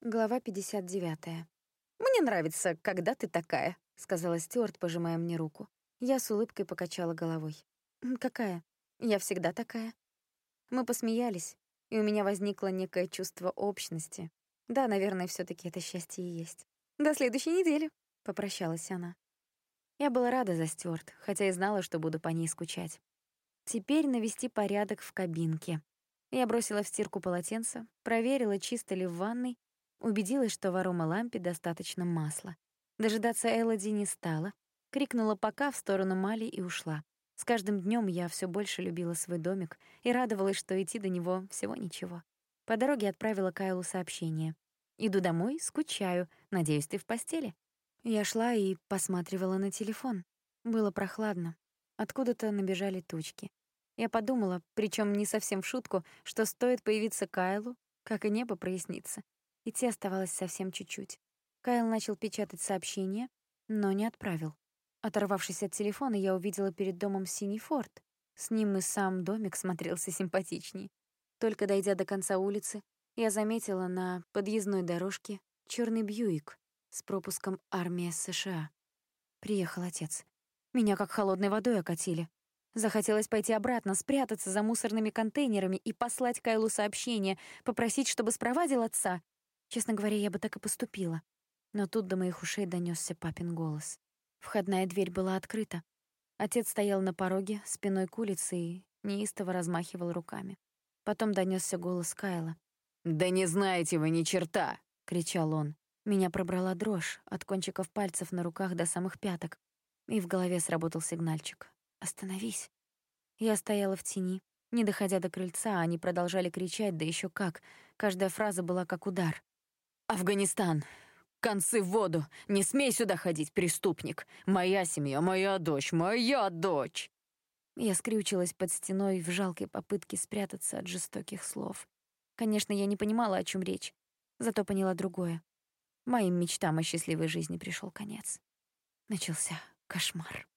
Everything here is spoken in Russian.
Глава 59. «Мне нравится, когда ты такая», — сказала Стюарт, пожимая мне руку. Я с улыбкой покачала головой. «Какая? Я всегда такая». Мы посмеялись, и у меня возникло некое чувство общности. Да, наверное, все таки это счастье и есть. «До следующей недели», — попрощалась она. Я была рада за Стюарт, хотя и знала, что буду по ней скучать. Теперь навести порядок в кабинке. Я бросила в стирку полотенце, проверила, чисто ли в ванной, Убедилась, что в аромалампе достаточно масла. Дожидаться Элоди не стала. Крикнула «пока» в сторону Мали и ушла. С каждым днем я все больше любила свой домик и радовалась, что идти до него всего ничего. По дороге отправила Кайлу сообщение. «Иду домой, скучаю. Надеюсь, ты в постели?» Я шла и посматривала на телефон. Было прохладно. Откуда-то набежали тучки. Я подумала, причем не совсем в шутку, что стоит появиться Кайлу, как и небо прояснится. Идти оставалось совсем чуть-чуть. Кайл начал печатать сообщение, но не отправил. Оторвавшись от телефона, я увидела перед домом синий форт. С ним и сам домик смотрелся симпатичней. Только дойдя до конца улицы, я заметила на подъездной дорожке черный Бьюик с пропуском «Армия США». Приехал отец. Меня как холодной водой окатили. Захотелось пойти обратно, спрятаться за мусорными контейнерами и послать Кайлу сообщение, попросить, чтобы спровадил отца. Честно говоря, я бы так и поступила. Но тут до моих ушей донесся папин голос. Входная дверь была открыта. Отец стоял на пороге, спиной к улице и неистово размахивал руками. Потом донесся голос Кайла. «Да не знаете вы ни черта!» — кричал он. Меня пробрала дрожь от кончиков пальцев на руках до самых пяток, и в голове сработал сигнальчик. «Остановись!» Я стояла в тени. Не доходя до крыльца, они продолжали кричать, да еще как. Каждая фраза была как удар. «Афганистан! Концы в воду! Не смей сюда ходить, преступник! Моя семья, моя дочь, моя дочь!» Я скрючилась под стеной в жалкой попытке спрятаться от жестоких слов. Конечно, я не понимала, о чем речь, зато поняла другое. Моим мечтам о счастливой жизни пришел конец. Начался кошмар.